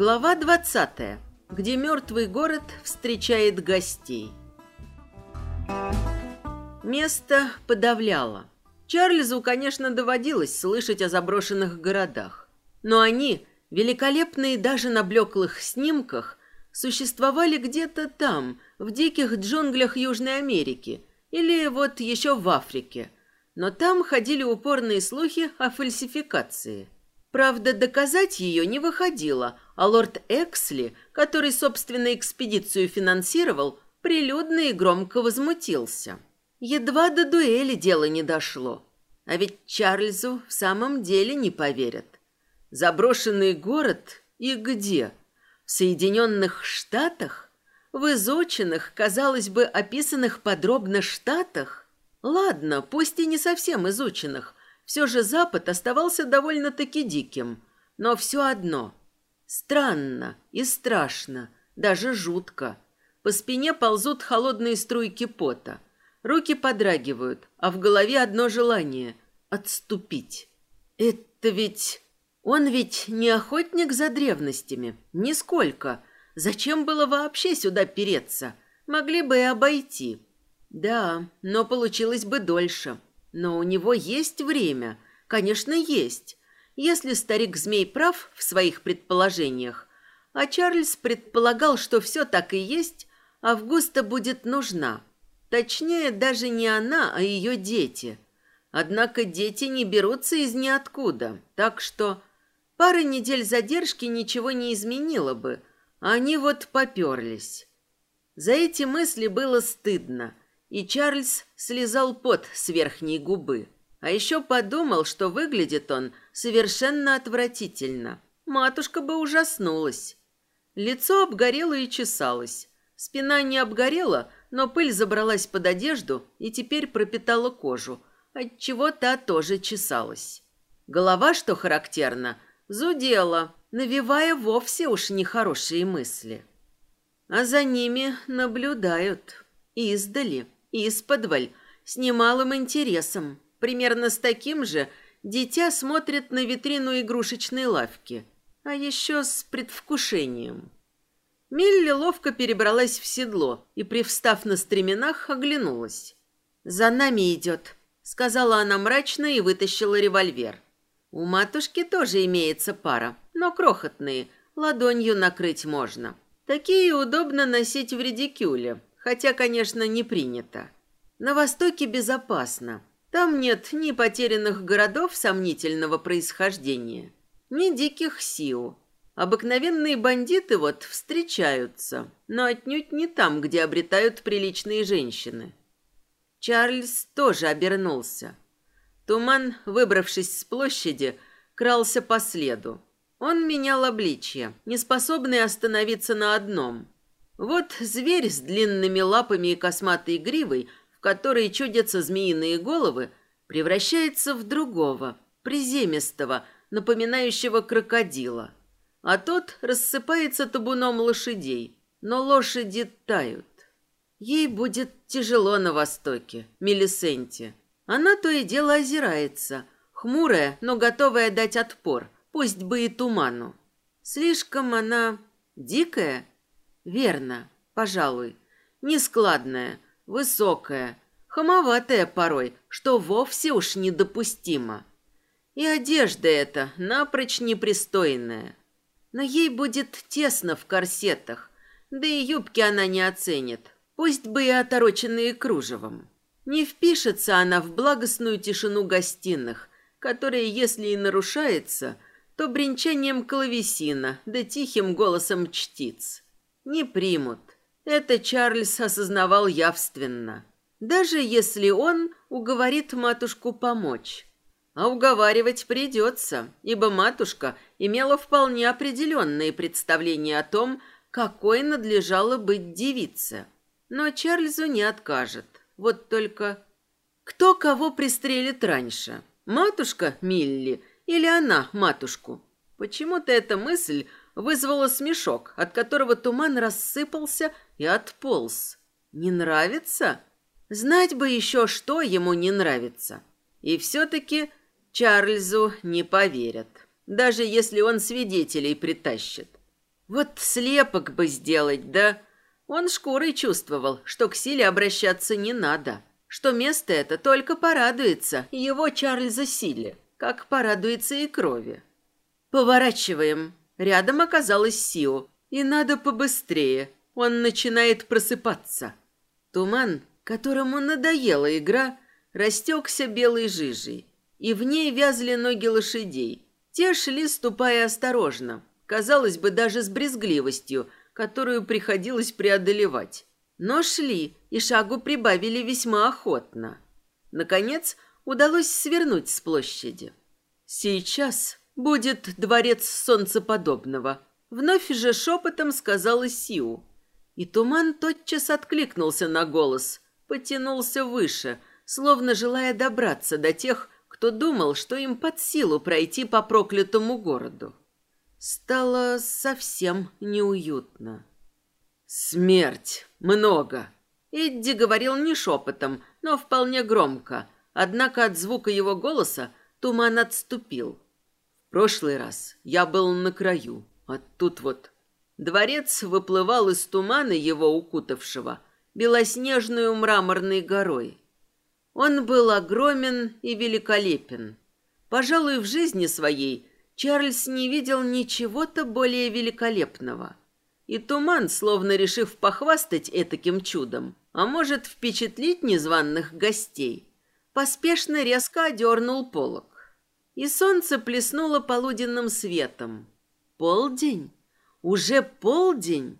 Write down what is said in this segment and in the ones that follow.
Глава 20, где мертвый город встречает гостей. Место подавляло. Чарльзу, конечно, доводилось слышать о заброшенных городах. Но они, великолепные даже на блеклых снимках, существовали где-то там, в диких джунглях Южной Америки или вот еще в Африке. Но там ходили упорные слухи о фальсификации – Правда, доказать ее не выходило, а лорд Эксли, который, собственно, экспедицию финансировал, прилюдно и громко возмутился. Едва до дуэли дело не дошло. А ведь Чарльзу в самом деле не поверят. Заброшенный город и где? В Соединенных Штатах? В изученных, казалось бы, описанных подробно штатах? Ладно, пусть и не совсем изученных, все же Запад оставался довольно-таки диким. Но все одно. Странно и страшно, даже жутко. По спине ползут холодные струйки пота. Руки подрагивают, а в голове одно желание — отступить. Это ведь... Он ведь не охотник за древностями, нисколько. Зачем было вообще сюда переться? Могли бы и обойти. Да, но получилось бы дольше. Но у него есть время. Конечно, есть. Если старик-змей прав в своих предположениях, а Чарльз предполагал, что все так и есть, Августа будет нужна. Точнее, даже не она, а ее дети. Однако дети не берутся из ниоткуда, так что пара недель задержки ничего не изменило бы. Они вот поперлись. За эти мысли было стыдно – и Чарльз слезал пот с верхней губы. А еще подумал, что выглядит он совершенно отвратительно. Матушка бы ужаснулась. Лицо обгорело и чесалось. Спина не обгорела, но пыль забралась под одежду и теперь пропитала кожу, отчего та тоже чесалась. Голова, что характерно, зудела, навевая вовсе уж нехорошие мысли. А за ними наблюдают издали. Исподволь, с немалым интересом. Примерно с таким же дитя смотрит на витрину игрушечной лавки. А еще с предвкушением. Милли ловко перебралась в седло и, привстав на стременах, оглянулась. «За нами идет», — сказала она мрачно и вытащила револьвер. «У матушки тоже имеется пара, но крохотные, ладонью накрыть можно. Такие удобно носить в редикюле, хотя, конечно, не принято. На Востоке безопасно. Там нет ни потерянных городов сомнительного происхождения, ни диких сил. Обыкновенные бандиты вот встречаются, но отнюдь не там, где обретают приличные женщины. Чарльз тоже обернулся. Туман, выбравшись с площади, крался по следу. Он менял обличье, не способный остановиться на одном – вот зверь с длинными лапами и косматой гривой, в которой чудятся змеиные головы, превращается в другого, приземистого, напоминающего крокодила. А тот рассыпается табуном лошадей, но лошади тают. Ей будет тяжело на востоке, Мелисенте. Она то и дело озирается, хмурая, но готовая дать отпор, пусть бы и туману. Слишком она дикая Верно, пожалуй. Нескладная, высокая, хамоватая порой, что вовсе уж недопустимо. И одежда эта напрочь непристойная. Но ей будет тесно в корсетах, да и юбки она не оценит, пусть бы и отороченные кружевом. Не впишется она в благостную тишину гостиных, которая, если и нарушается, то бренчанием клавесина да тихим голосом чтиц не примут. Это Чарльз осознавал явственно. Даже если он уговорит матушку помочь. А уговаривать придется, ибо матушка имела вполне определенные представления о том, какой надлежало быть девице. Но Чарльзу не откажет. Вот только... Кто кого пристрелит раньше? Матушка Милли или она матушку? Почему-то эта мысль вызвало смешок, от которого туман рассыпался и отполз. Не нравится? Знать бы еще, что ему не нравится. И все-таки Чарльзу не поверят, даже если он свидетелей притащит. Вот слепок бы сделать, да? Он шкурой чувствовал, что к силе обращаться не надо, что место это только порадуется его Чарльза силе, как порадуется и крови. Поворачиваем. Рядом оказалась Сио, и надо побыстрее. Он начинает просыпаться. Туман, которому надоела игра, растекся белой жижей, и в ней вязли ноги лошадей. Те шли, ступая осторожно, казалось бы, даже с брезгливостью, которую приходилось преодолевать. Но шли и шагу прибавили весьма охотно. Наконец, удалось свернуть с площади. Сейчас будет дворец солнцеподобного. Вновь же шепотом сказала Сиу. И туман тотчас откликнулся на голос, потянулся выше, словно желая добраться до тех, кто думал, что им под силу пройти по проклятому городу. Стало совсем неуютно. «Смерть! Много!» Эдди говорил не шепотом, но вполне громко, однако от звука его голоса туман отступил. В прошлый раз я был на краю, а тут вот... Дворец выплывал из тумана его укутавшего, белоснежную мраморной горой. Он был огромен и великолепен. Пожалуй, в жизни своей Чарльз не видел ничего-то более великолепного. И туман, словно решив похвастать этаким чудом, а может впечатлить незваных гостей, поспешно резко одернул полог. И солнце плеснуло полуденным светом. Полдень? Уже полдень?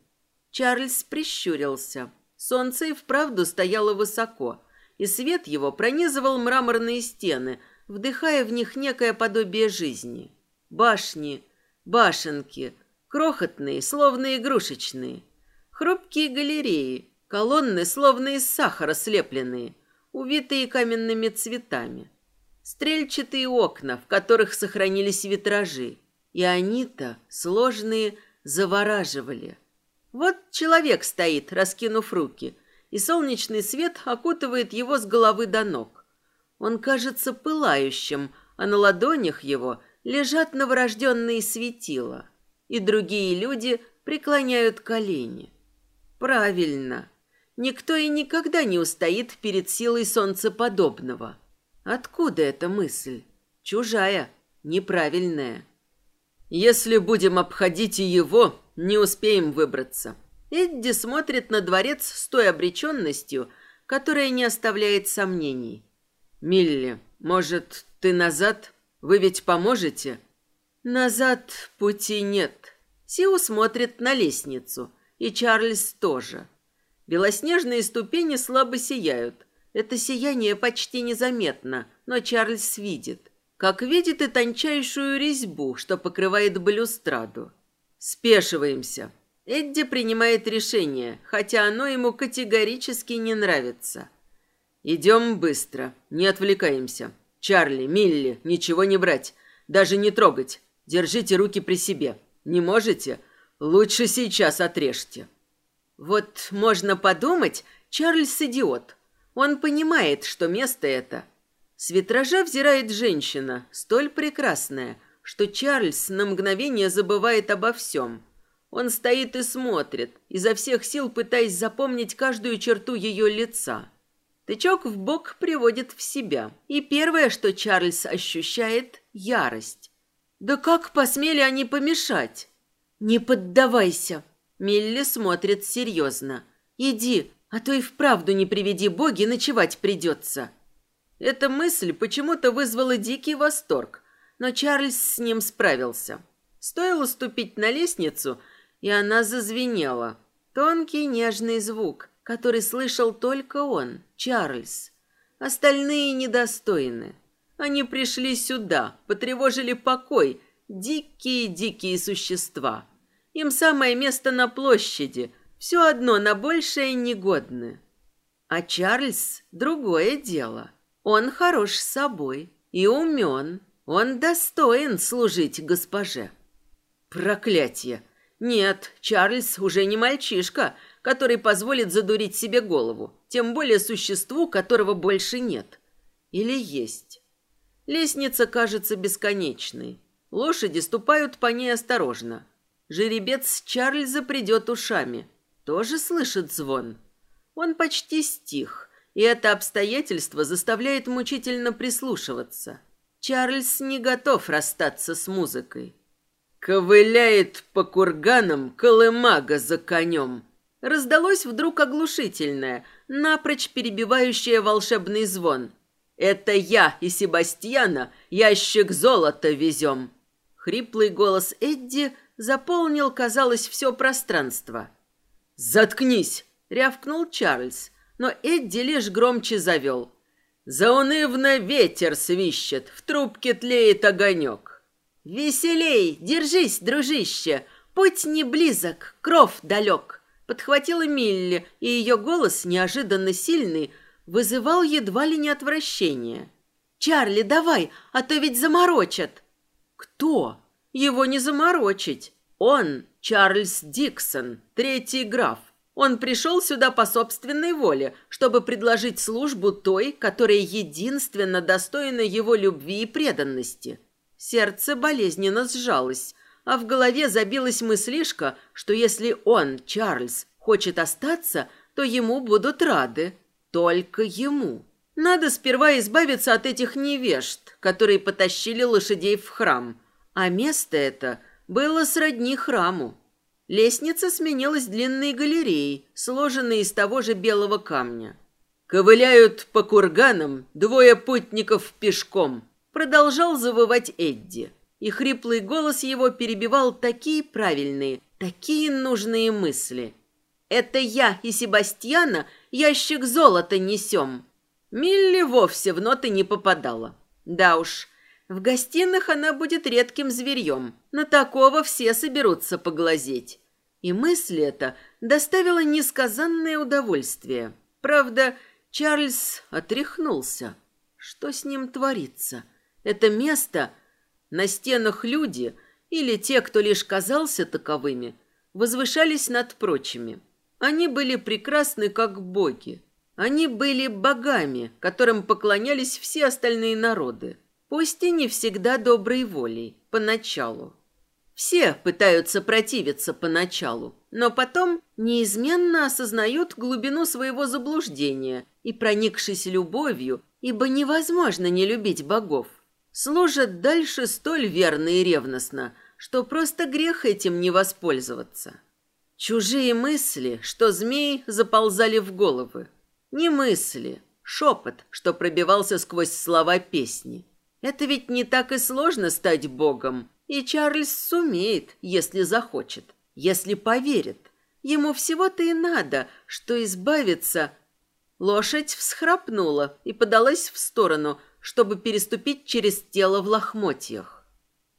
Чарльз прищурился. Солнце и вправду стояло высоко, и свет его пронизывал мраморные стены, вдыхая в них некое подобие жизни. Башни, башенки, крохотные, словно игрушечные. Хрупкие галереи, колонны, словно из сахара слепленные, увитые каменными цветами. Стрельчатые окна, в которых сохранились витражи. И они-то, сложные, завораживали. Вот человек стоит, раскинув руки, и солнечный свет окутывает его с головы до ног. Он кажется пылающим, а на ладонях его лежат новорожденные светила, и другие люди преклоняют колени. Правильно. Никто и никогда не устоит перед силой солнцеподобного. Откуда эта мысль? Чужая, неправильная. Если будем обходить и его, не успеем выбраться. Эдди смотрит на дворец с той обреченностью, которая не оставляет сомнений. «Милли, может, ты назад?» Вы ведь поможете? Назад пути нет. Сиу смотрит на лестницу, и Чарльз тоже. Белоснежные ступени слабо сияют. Это сияние почти незаметно, но Чарльз видит. Как видит и тончайшую резьбу, что покрывает балюстраду. Спешиваемся. Эдди принимает решение, хотя оно ему категорически не нравится. Идем быстро, не отвлекаемся. Чарли, Милли, ничего не брать, даже не трогать. Держите руки при себе. Не можете? Лучше сейчас отрежьте. Вот можно подумать, Чарльз идиот. Он понимает, что место это. С витража взирает женщина, столь прекрасная, что Чарльз на мгновение забывает обо всем. Он стоит и смотрит, изо всех сил пытаясь запомнить каждую черту ее лица. Тычок в бок приводит в себя. И первое, что Чарльз ощущает – ярость. Да как посмели они помешать? Не поддавайся. Милли смотрит серьезно. Иди, а то и вправду не приведи боги, ночевать придется. Эта мысль почему-то вызвала дикий восторг, но Чарльз с ним справился. Стоило ступить на лестницу, и она зазвенела. Тонкий нежный звук, который слышал только он, Чарльз. Остальные недостойны. Они пришли сюда, потревожили покой, дикие-дикие существа. Им самое место на площади, все одно на большее негодны. А Чарльз – другое дело. Он хорош собой и умен. Он достоин служить госпоже. Проклятие! Нет, Чарльз уже не мальчишка – который позволит задурить себе голову, тем более существу, которого больше нет. Или есть. Лестница кажется бесконечной. Лошади ступают по ней осторожно. Жеребец Чарльза придет ушами. Тоже слышит звон. Он почти стих, и это обстоятельство заставляет мучительно прислушиваться. Чарльз не готов расстаться с музыкой. Ковыляет по курганам колымага за конем. Раздалось вдруг оглушительное, напрочь перебивающее волшебный звон. «Это я и Себастьяна ящик золота везем!» Хриплый голос Эдди заполнил, казалось, все пространство. «Заткнись!» — рявкнул Чарльз, но Эдди лишь громче завел. «Заунывно ветер свищет, в трубке тлеет огонек». «Веселей! Держись, дружище! Путь не близок, кров далек!» Подхватила Милли, и ее голос, неожиданно сильный, вызывал едва ли не отвращение. «Чарли, давай, а то ведь заморочат!» «Кто?» «Его не заморочить. Он Чарльз Диксон, третий граф. Он пришел сюда по собственной воле, чтобы предложить службу той, которая единственно достойна его любви и преданности». Сердце болезненно сжалось, а в голове забилась мыслишка, что если он, Чарльз, хочет остаться, то ему будут рады. Только ему. Надо сперва избавиться от этих невежд, которые потащили лошадей в храм. А место это было сродни храму. Лестница сменилась длинной галереей, сложенной из того же белого камня. «Ковыляют по курганам двое путников пешком», — продолжал завывать Эдди. И хриплый голос его перебивал такие правильные, такие нужные мысли. «Это я и Себастьяна ящик золота несем». Милли вовсе в ноты не попадала. Да уж, в гостиных она будет редким зверьем. На такого все соберутся поглазеть. И мысль эта доставила несказанное удовольствие. Правда, Чарльз отряхнулся. Что с ним творится? Это место... На стенах люди, или те, кто лишь казался таковыми, возвышались над прочими. Они были прекрасны, как боги. Они были богами, которым поклонялись все остальные народы. Пусть и не всегда доброй волей, поначалу. Все пытаются противиться поначалу, но потом неизменно осознают глубину своего заблуждения и, проникшись любовью, ибо невозможно не любить богов, служат дальше столь верно и ревностно, что просто грех этим не воспользоваться. Чужие мысли, что змеи заползали в головы. Не мысли, шепот, что пробивался сквозь слова песни. Это ведь не так и сложно стать богом, и Чарльз сумеет, если захочет, если поверит. Ему всего-то и надо, что избавиться... Лошадь всхрапнула и подалась в сторону, чтобы переступить через тело в лохмотьях.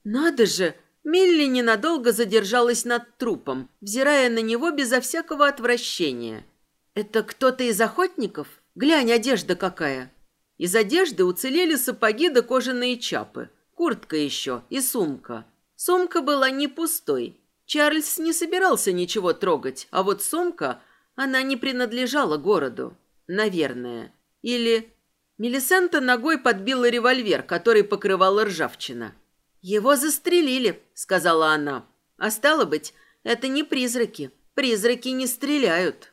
«Надо же!» Милли ненадолго задержалась над трупом, взирая на него безо всякого отвращения. «Это кто-то из охотников? Глянь, одежда какая!» Из одежды уцелели сапоги да кожаные чапы, куртка еще и сумка. Сумка была не пустой. Чарльз не собирался ничего трогать, а вот сумка, она не принадлежала городу. Наверное. Или... Мелисента ногой подбила револьвер, который покрывала ржавчина. «Его застрелили», — сказала она. «А стало быть, это не призраки. Призраки не стреляют».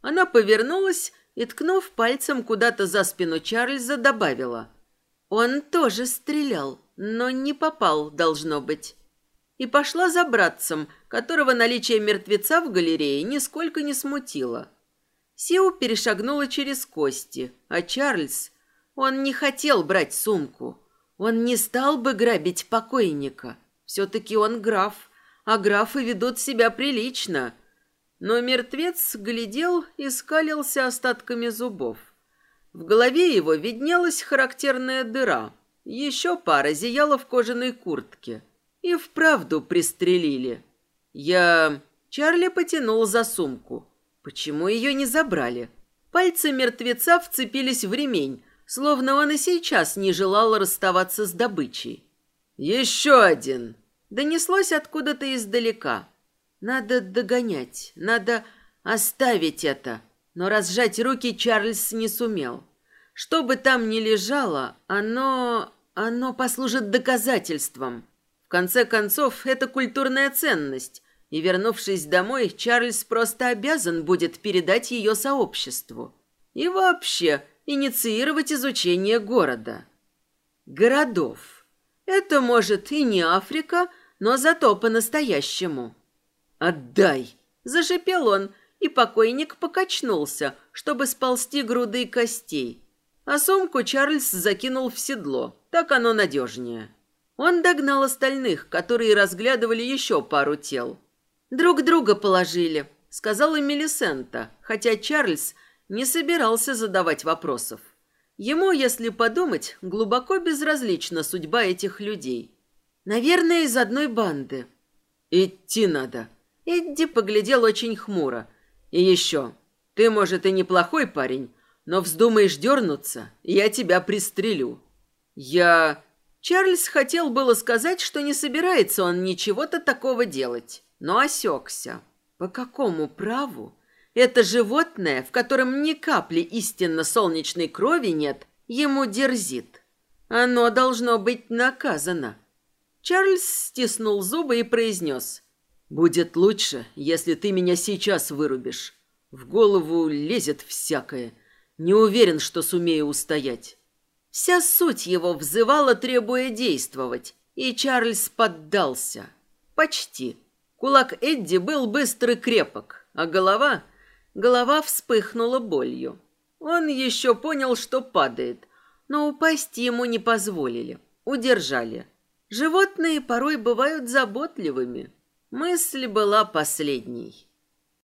Она повернулась и, ткнув пальцем куда-то за спину Чарльза, добавила. «Он тоже стрелял, но не попал, должно быть». И пошла за братцем, которого наличие мертвеца в галерее нисколько не смутило. Сиу перешагнула через кости, а Чарльз... Он не хотел брать сумку. Он не стал бы грабить покойника. Все-таки он граф, а графы ведут себя прилично – но мертвец глядел и скалился остатками зубов. В голове его виднелась характерная дыра. Еще пара зияла в кожаной куртке. И вправду пристрелили. Я... Чарли потянул за сумку. Почему ее не забрали? Пальцы мертвеца вцепились в ремень, словно он и сейчас не желал расставаться с добычей. «Еще один!» Донеслось откуда-то издалека. Надо догонять, надо оставить это. Но разжать руки Чарльз не сумел. Что бы там ни лежало, оно... оно послужит доказательством. В конце концов, это культурная ценность, И, вернувшись домой, Чарльз просто обязан будет передать ее сообществу. И вообще инициировать изучение города. Городов. Это, может, и не Африка, но зато по-настоящему. «Отдай!» – зашипел он, и покойник покачнулся, чтобы сползти грудой костей. А сумку Чарльз закинул в седло, так оно надежнее. Он догнал остальных, которые разглядывали еще пару тел. «Друг друга положили», — сказала Мелисента, хотя Чарльз не собирался задавать вопросов. Ему, если подумать, глубоко безразлична судьба этих людей. Наверное, из одной банды. «Идти надо». Эдди поглядел очень хмуро. «И еще. Ты, может, и неплохой парень, но вздумаешь дернуться, я тебя пристрелю». «Я...» Чарльз хотел было сказать, что не собирается он ничего-то такого делать, но осекся. По какому праву это животное, в котором ни капли истинно солнечной крови нет, ему дерзит? Оно должно быть наказано. Чарльз стиснул зубы и произнес. «Будет лучше, если ты меня сейчас вырубишь. В голову лезет всякое. Не уверен, что сумею устоять». Вся суть его взывала, требуя действовать, и Чарльз поддался. Почти. Кулак Эдди был быстр и крепок, а голова... Голова вспыхнула болью. Он еще понял, что падает, но упасть ему не позволили. Удержали. Животные порой бывают заботливыми. Мысль была последней.